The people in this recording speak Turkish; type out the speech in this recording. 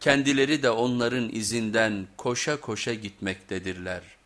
kendileri de onların izinden koşa koşa gitmektedirler.